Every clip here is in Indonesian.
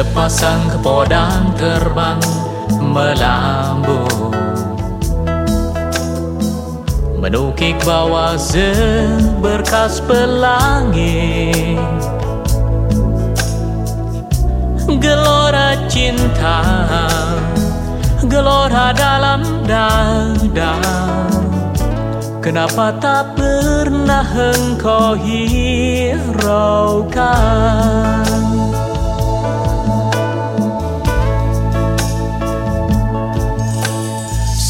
Sepasang kepodang terbang melambung. Menukik bawah seberkas pelangi Gelora cinta Gelora dalam dada. Kenapa tak pernah engkau hiraukan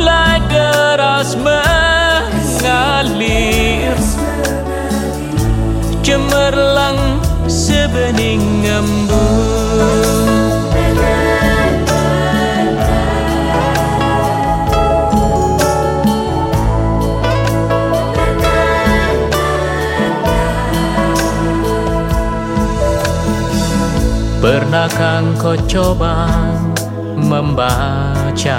mulai deras mengalir. Cemerlang sebening embun Pernahkah kau coba membaca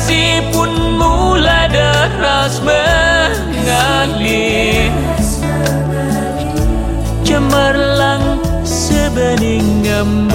Kasih pun mulai deras mengalir. Cemerlang sebening embun